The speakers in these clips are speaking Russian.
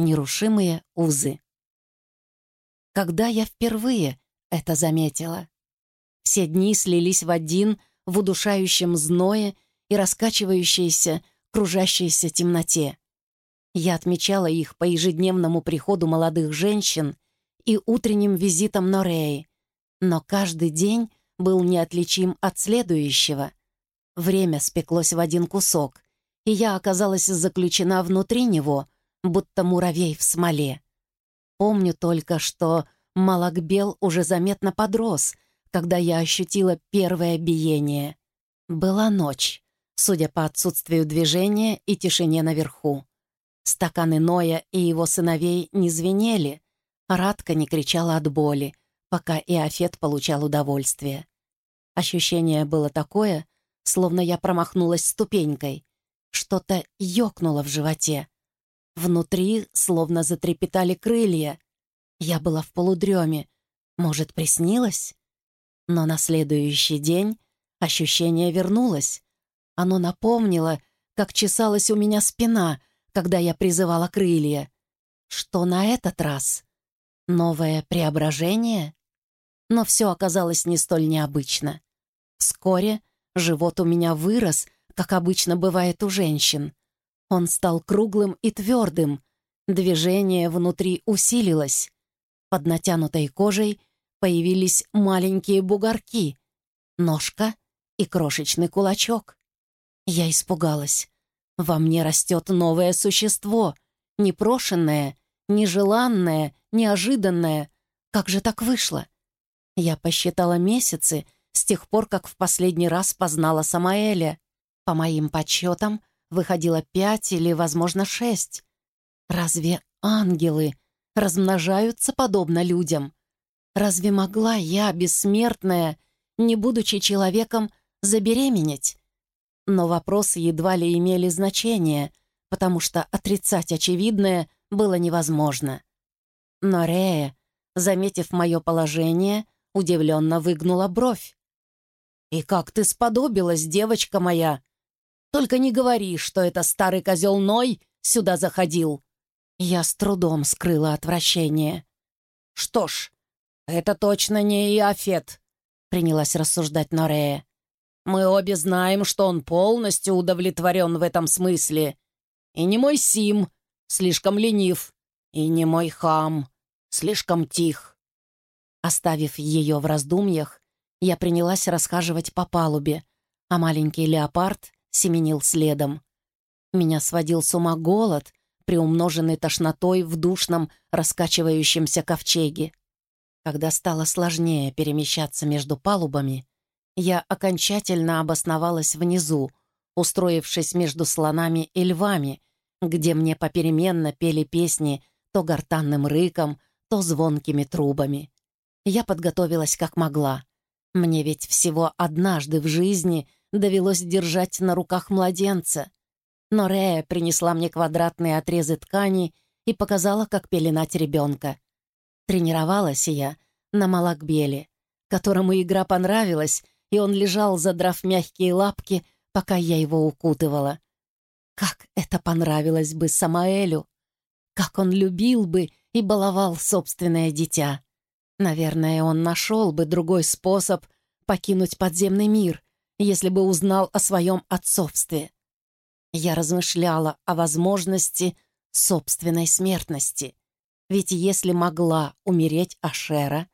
Нерушимые узы. Когда я впервые это заметила? Все дни слились в один в удушающем зное и раскачивающейся, кружащейся темноте. Я отмечала их по ежедневному приходу молодых женщин и утренним визитам Нореи, но каждый день был неотличим от следующего. Время спеклось в один кусок, и я оказалась заключена внутри него, будто муравей в смоле. Помню только, что Малакбел уже заметно подрос, когда я ощутила первое биение. Была ночь, судя по отсутствию движения и тишине наверху. Стаканы Ноя и его сыновей не звенели, Радка не кричала от боли, пока Иофет получал удовольствие. Ощущение было такое, словно я промахнулась ступенькой. Что-то ёкнуло в животе. Внутри словно затрепетали крылья. Я была в полудреме. Может, приснилось? Но на следующий день ощущение вернулось. Оно напомнило, как чесалась у меня спина, когда я призывала крылья. Что на этот раз? Новое преображение? Но все оказалось не столь необычно. Вскоре живот у меня вырос, как обычно бывает у женщин. Он стал круглым и твердым, движение внутри усилилось. Под натянутой кожей появились маленькие бугорки, ножка и крошечный кулачок. Я испугалась. Во мне растет новое существо, непрошенное, нежеланное, неожиданное. Как же так вышло? Я посчитала месяцы с тех пор, как в последний раз познала Самаэля. По моим подсчетам, выходило пять или, возможно, шесть. Разве ангелы размножаются подобно людям? Разве могла я, бессмертная, не будучи человеком, забеременеть? Но вопросы едва ли имели значение, потому что отрицать очевидное было невозможно. Но Рея, заметив мое положение, удивленно выгнула бровь. «И как ты сподобилась, девочка моя? Только не говори, что это старый козел Ной сюда заходил». Я с трудом скрыла отвращение. «Что ж, это точно не Иофет», — принялась рассуждать Норея. «Мы обе знаем, что он полностью удовлетворен в этом смысле. И не мой Сим, слишком ленив, и не мой Хам, слишком тих. Оставив ее в раздумьях, я принялась расхаживать по палубе, а маленький леопард семенил следом. Меня сводил с ума голод, приумноженный тошнотой в душном, раскачивающемся ковчеге. Когда стало сложнее перемещаться между палубами, я окончательно обосновалась внизу, устроившись между слонами и львами, где мне попеременно пели песни то гортанным рыком, то звонкими трубами. Я подготовилась как могла. Мне ведь всего однажды в жизни довелось держать на руках младенца. Но Рея принесла мне квадратные отрезы ткани и показала, как пеленать ребенка. Тренировалась я на Малакбеле, которому игра понравилась, и он лежал, задрав мягкие лапки, пока я его укутывала. Как это понравилось бы Самаэлю! Как он любил бы и баловал собственное дитя! Наверное, он нашел бы другой способ покинуть подземный мир, если бы узнал о своем отцовстве. Я размышляла о возможности собственной смертности. Ведь если могла умереть Ашера,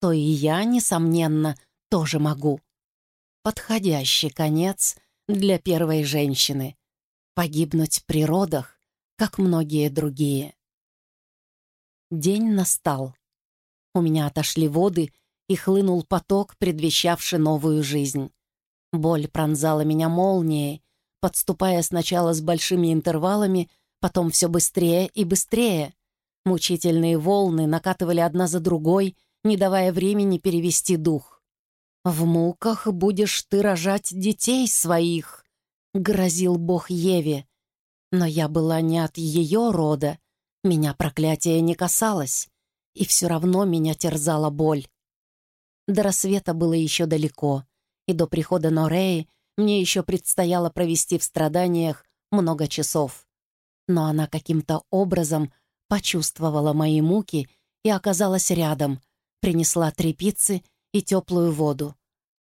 то и я, несомненно, тоже могу. Подходящий конец для первой женщины. Погибнуть при родах, как многие другие. День настал. У меня отошли воды, и хлынул поток, предвещавший новую жизнь. Боль пронзала меня молнией, подступая сначала с большими интервалами, потом все быстрее и быстрее. Мучительные волны накатывали одна за другой, не давая времени перевести дух. «В муках будешь ты рожать детей своих», — грозил бог Еве. Но я была не от ее рода, меня проклятие не касалось и все равно меня терзала боль. До рассвета было еще далеко, и до прихода Нореи мне еще предстояло провести в страданиях много часов. Но она каким-то образом почувствовала мои муки и оказалась рядом, принесла три пиццы и теплую воду.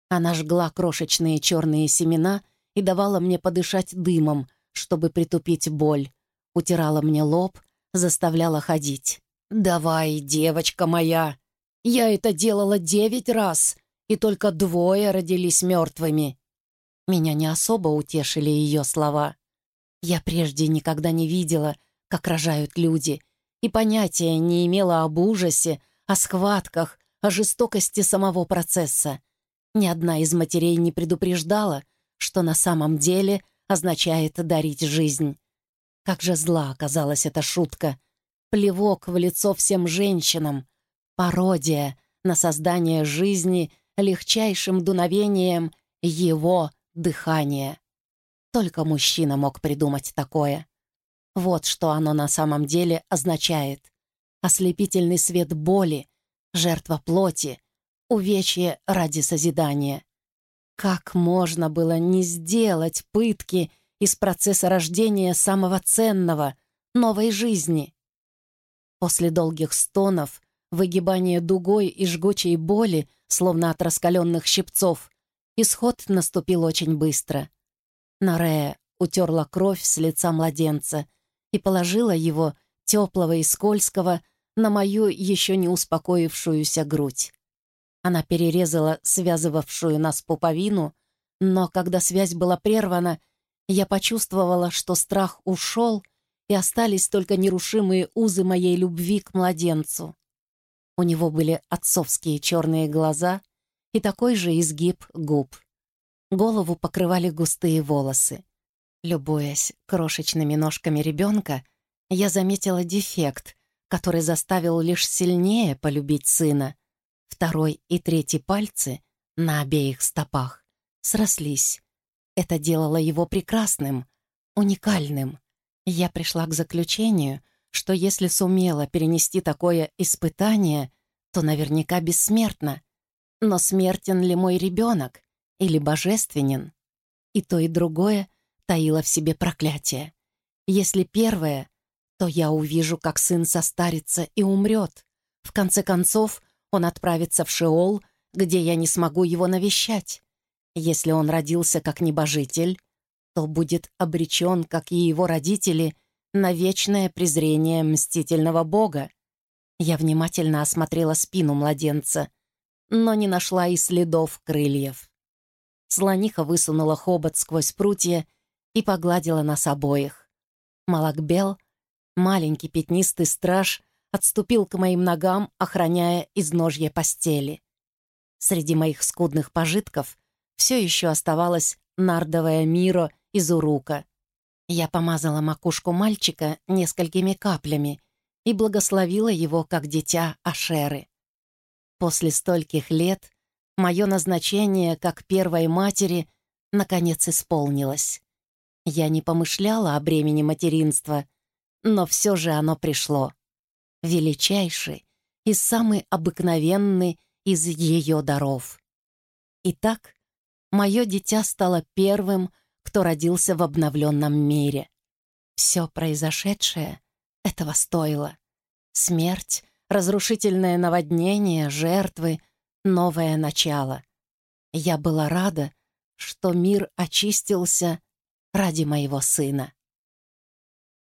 Она жгла крошечные черные семена и давала мне подышать дымом, чтобы притупить боль, утирала мне лоб, заставляла ходить. «Давай, девочка моя! Я это делала девять раз, и только двое родились мертвыми!» Меня не особо утешили ее слова. Я прежде никогда не видела, как рожают люди, и понятия не имела об ужасе, о схватках, о жестокости самого процесса. Ни одна из матерей не предупреждала, что на самом деле означает дарить жизнь. Как же зла оказалась эта шутка. Плевок в лицо всем женщинам. Пародия на создание жизни легчайшим дуновением его дыхания. Только мужчина мог придумать такое. Вот что оно на самом деле означает. Ослепительный свет боли, жертва плоти, увечье ради созидания. Как можно было не сделать пытки из процесса рождения самого ценного, новой жизни? После долгих стонов, выгибания дугой и жгучей боли, словно от раскаленных щипцов, исход наступил очень быстро. Нарея утерла кровь с лица младенца и положила его, теплого и скользкого, на мою еще не успокоившуюся грудь. Она перерезала связывавшую нас пуповину, но когда связь была прервана, я почувствовала, что страх ушел, и остались только нерушимые узы моей любви к младенцу. У него были отцовские черные глаза и такой же изгиб губ. Голову покрывали густые волосы. Любуясь крошечными ножками ребенка, я заметила дефект, который заставил лишь сильнее полюбить сына. Второй и третий пальцы на обеих стопах срослись. Это делало его прекрасным, уникальным. Я пришла к заключению, что если сумела перенести такое испытание, то наверняка бессмертна. Но смертен ли мой ребенок или божественен? И то, и другое таило в себе проклятие. Если первое, то я увижу, как сын состарится и умрет. В конце концов, он отправится в Шеол, где я не смогу его навещать. Если он родился как небожитель, то будет обречен, как и его родители, на вечное презрение мстительного бога. Я внимательно осмотрела спину младенца, но не нашла и следов крыльев. Слониха высунула хобот сквозь прутья и погладила нас обоих. Малакбел, маленький пятнистый страж, отступил к моим ногам, охраняя изножье постели. Среди моих скудных пожитков все еще оставалась нардовая миро из урука. Я помазала макушку мальчика несколькими каплями и благословила его как дитя Ашеры. После стольких лет мое назначение как первой матери наконец исполнилось. Я не помышляла о бремени материнства, но все же оно пришло величайший и самый обыкновенный из ее даров. Итак, мое дитя стало первым, кто родился в обновленном мире. Все произошедшее этого стоило. Смерть, разрушительное наводнение, жертвы, новое начало. Я была рада, что мир очистился ради моего сына.